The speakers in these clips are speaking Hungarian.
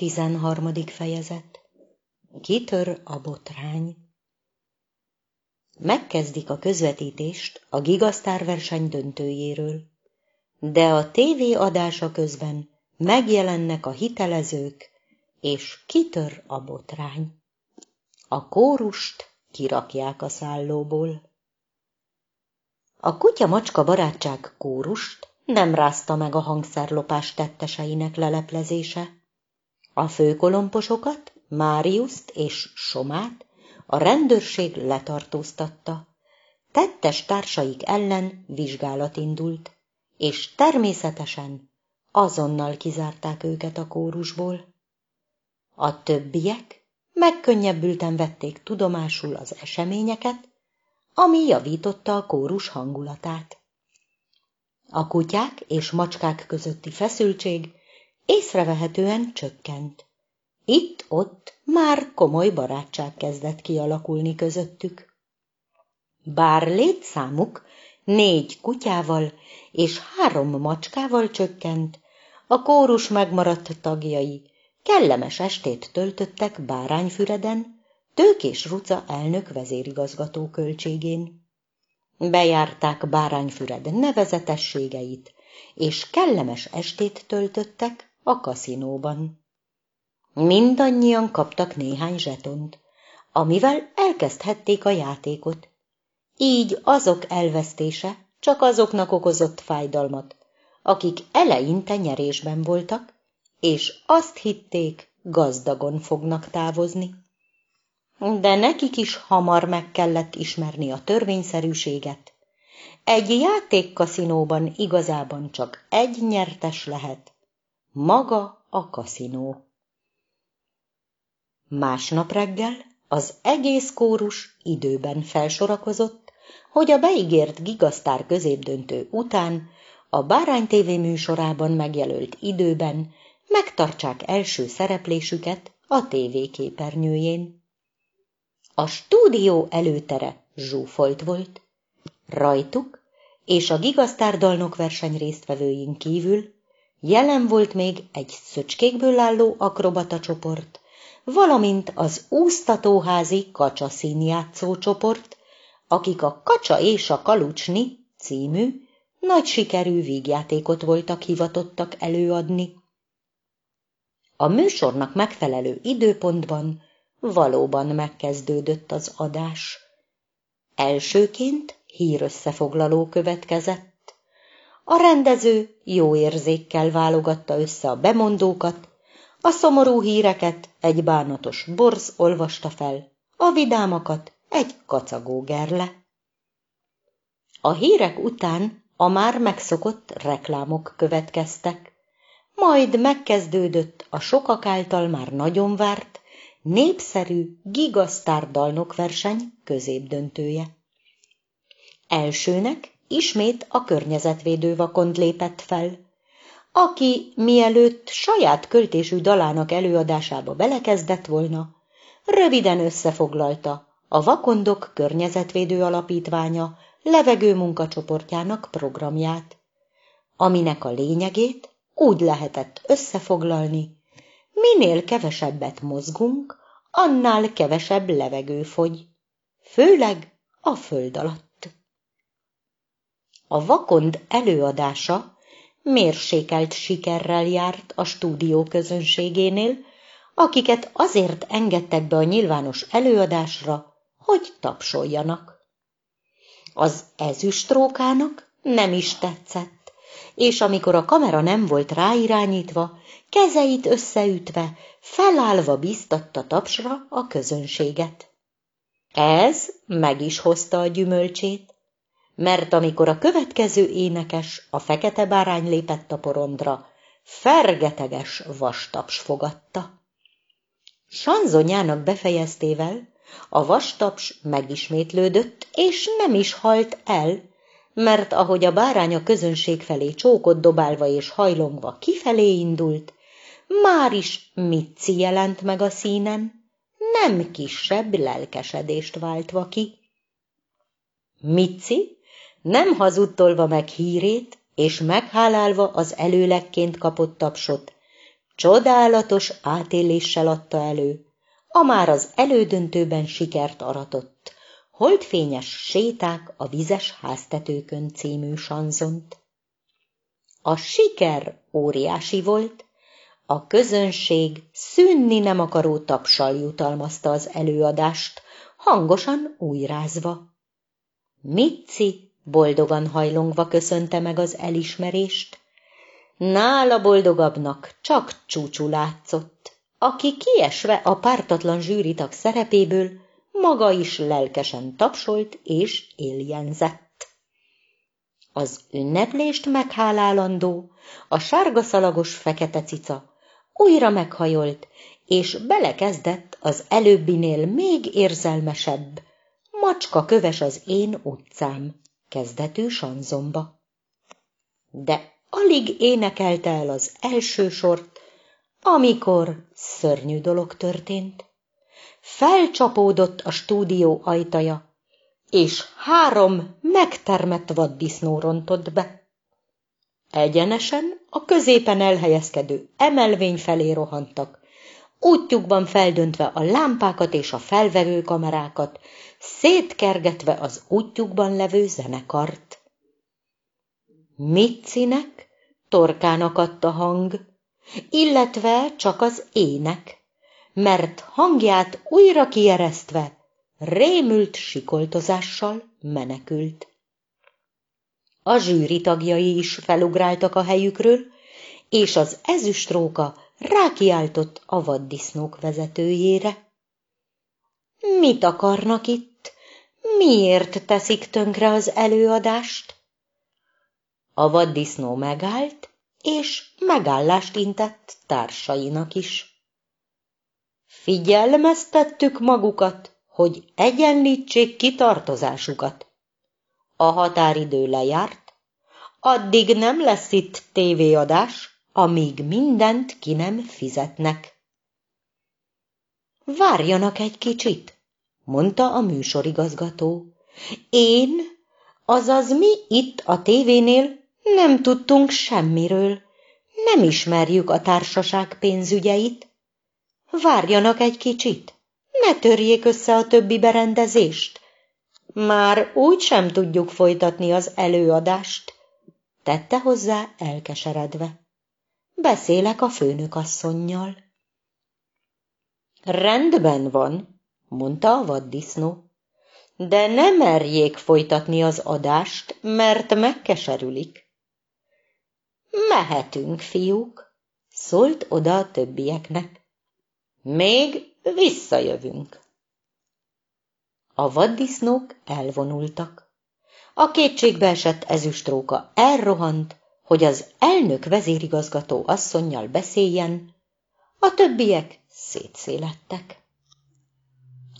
Tizenharmadik fejezet Kitör a botrány Megkezdik a közvetítést a Gigasztár verseny döntőjéről, de a tévé adása közben megjelennek a hitelezők, és kitör a botrány. A kórust kirakják a szállóból. A kutya-macska barátság kórust nem rázta meg a hangszerlopás tetteseinek leleplezése. A főkolomposokat, Máriuszt és Somát a rendőrség letartóztatta. Tettes társaik ellen vizsgálat indult, és természetesen azonnal kizárták őket a kórusból. A többiek megkönnyebbülten vették tudomásul az eseményeket, ami javította a kórus hangulatát. A kutyák és macskák közötti feszültség észrevehetően csökkent. Itt-ott már komoly barátság kezdett kialakulni közöttük. Bár létszámuk négy kutyával és három macskával csökkent, a kórus megmaradt tagjai kellemes estét töltöttek Bárányfüreden, Tőkés Ruca elnök vezérigazgató költségén. Bejárták Bárányfüred nevezetességeit, és kellemes estét töltöttek a kaszinóban. Mindannyian kaptak néhány zsetont, amivel elkezdhették a játékot. Így azok elvesztése csak azoknak okozott fájdalmat, akik eleinte nyerésben voltak, és azt hitték, gazdagon fognak távozni. De nekik is hamar meg kellett ismerni a törvényszerűséget. Egy játékkaszinóban igazában csak egy nyertes lehet, maga a kaszinó. Másnap reggel az egész kórus időben felsorakozott, hogy a beígért gigasztár középdöntő után a Bárány TV műsorában megjelölt időben megtartsák első szereplésüket a tévéképernyőjén. A stúdió előtere zsúfolt volt. Rajtuk és a gigasztár dalnok verseny résztvevőin kívül Jelen volt még egy szöcskékből álló akrobata csoport, valamint az úsztatóházi kacsa színjátszó csoport, akik a Kacsa és a Kalucsni című nagy sikerű vígjátékot voltak hivatottak előadni. A műsornak megfelelő időpontban valóban megkezdődött az adás. Elsőként hírösszefoglaló következett. A rendező jó érzékkel válogatta össze a bemondókat, a szomorú híreket egy bánatos borz olvasta fel, a vidámakat egy kacagó gerle. A hírek után a már megszokott reklámok következtek, majd megkezdődött a sokak által már nagyon várt, népszerű gigasztár dalnokverseny középdöntője. Elsőnek ismét a környezetvédő vakond lépett fel, aki mielőtt saját költésű dalának előadásába belekezdett volna, röviden összefoglalta a Vakondok Környezetvédő Alapítványa levegő munkacsoportjának programját, aminek a lényegét úgy lehetett összefoglalni, minél kevesebbet mozgunk, annál kevesebb levegő fogy, főleg a föld alatt. A vakond előadása mérsékelt sikerrel járt a stúdió közönségénél, akiket azért engedtek be a nyilvános előadásra, hogy tapsoljanak. Az ezüstrókának nem is tetszett, és amikor a kamera nem volt ráirányítva, kezeit összeütve, felállva biztatta tapsra a közönséget. Ez meg is hozta a gyümölcsét, mert amikor a következő énekes, a fekete bárány lépett a porondra, fergeteges vastaps fogadta. Sanzonyának befejeztével a vastaps megismétlődött, és nem is halt el, mert ahogy a bárány a közönség felé csókot dobálva és hajlongva kifelé indult, már is Mici jelent meg a színen, nem kisebb lelkesedést váltva ki. Mici nem hazudtolva meg hírét, és meghálálva az előlegként kapott tapsot, csodálatos átéléssel adta elő, a már az elődöntőben sikert aratott, holdfényes séták a vizes háztetőkön című sanzont. A siker óriási volt, a közönség szűnni nem akaró tapsal jutalmazta az előadást, hangosan újrázva. Mitzi boldogan hajlongva köszönte meg az elismerést. Nála boldogabbnak csak csúcsú látszott, aki kiesve a pártatlan zsűritak szerepéből, maga is lelkesen tapsolt és éljenzett. Az ünneplést meghálálandó, a sárga szalagos fekete cica újra meghajolt, és belekezdett az előbbinél még érzelmesebb, macska köves az én utcám, kezdetű sanzomba. De alig énekelte el az első sort, amikor szörnyű dolog történt. Felcsapódott a stúdió ajtaja, és három megtermett vaddisznó rontott be. Egyenesen a középen elhelyezkedő emelvény felé rohantak, útjukban feldöntve a lámpákat és a felvevő kamerákat, szétkergetve az útjukban levő zenekart. Mitcinek torkának adta hang, illetve csak az ének, mert hangját újra kieresztve, rémült sikoltozással menekült. A zsűri tagjai is felugráltak a helyükről, és az ezüstróka rákiáltott a vaddisznók vezetőjére. Mit akarnak itt? Miért teszik tönkre az előadást? A vaddisznó megállt, és megállást intett társainak is. Figyelmeztettük magukat, hogy egyenlítsék ki tartozásukat. A határidő lejárt, addig nem lesz itt tévéadás, amíg mindent ki nem fizetnek. Várjanak egy kicsit, mondta a műsorigazgató. Én, azaz mi itt a tévénél nem tudtunk semmiről, nem ismerjük a társaság pénzügyeit. Várjanak egy kicsit, ne törjék össze a többi berendezést. Már úgy sem tudjuk folytatni az előadást, tette hozzá elkeseredve. Beszélek a főnökasszonnyal. Rendben van, mondta a vaddisznó, de ne merjék folytatni az adást, mert megkeserülik. Mehetünk, fiúk, szólt oda a többieknek. Még visszajövünk. A vaddisznók elvonultak. A kétségbeesett ezüstróka elrohant, hogy az elnök vezérigazgató asszonnyal beszéljen, a többiek szétszélettek.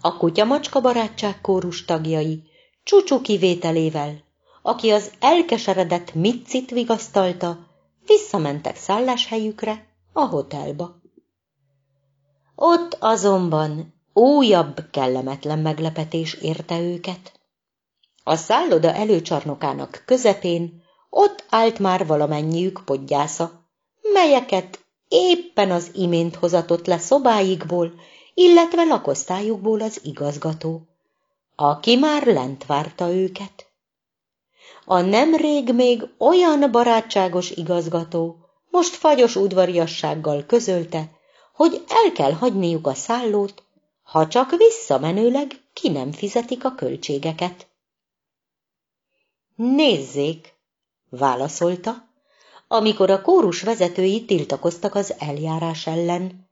A kutyamacska barátság kórus tagjai csúcsú kivételével, aki az elkeseredett Mitcit vigasztalta, visszamentek szálláshelyükre, a hotelba. Ott azonban újabb kellemetlen meglepetés érte őket. A szálloda előcsarnokának közepén ott állt már valamennyiük podgyásza, melyeket éppen az imént hozatott le szobáikból, illetve lakosztályukból az igazgató, aki már lent várta őket. A nemrég még olyan barátságos igazgató most fagyos udvariassággal közölte, hogy el kell hagyniuk a szállót, ha csak visszamenőleg ki nem fizetik a költségeket. Nézzék, válaszolta, amikor a kórus vezetői tiltakoztak az eljárás ellen.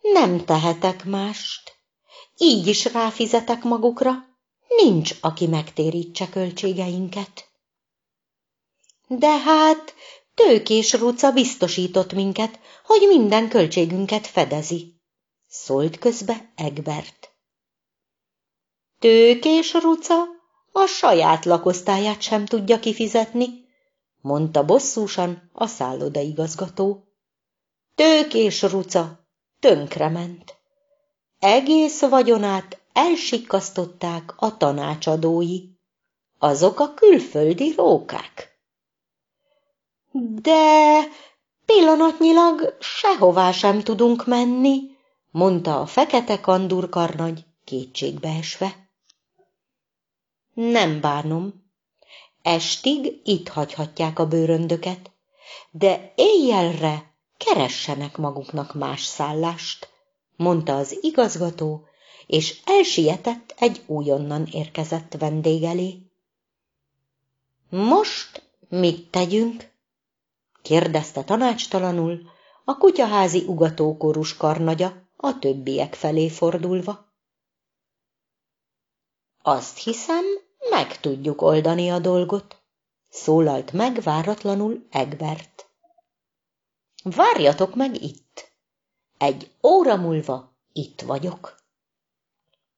Nem tehetek mást. Így is ráfizetek magukra. Nincs, aki megtérítse költségeinket. De hát tőkés ruca biztosított minket, hogy minden költségünket fedezi, szólt közbe Egbert. Tőkés ruca a saját lakosztályát sem tudja kifizetni, mondta bosszúsan a szállodaigazgató. Tőkés ruca tönkrement. Egész vagyonát elsikkasztották a tanácsadói, azok a külföldi rókák. De Pillanatnyilag sehová sem tudunk menni, mondta a fekete kandurkarnagy kétségbeesve. Nem bánom. Estig itt hagyhatják a bőröndöket, de éjjelre keressenek maguknak más szállást, mondta az igazgató, és elsietett egy újonnan érkezett vendég elé. Most mit tegyünk? kérdezte tanácstalanul a kutyaházi ugatókorus karnagya a többiek felé fordulva. Azt hiszem, meg tudjuk oldani a dolgot, szólalt meg váratlanul Egbert. Várjatok meg itt. Egy óra múlva itt vagyok.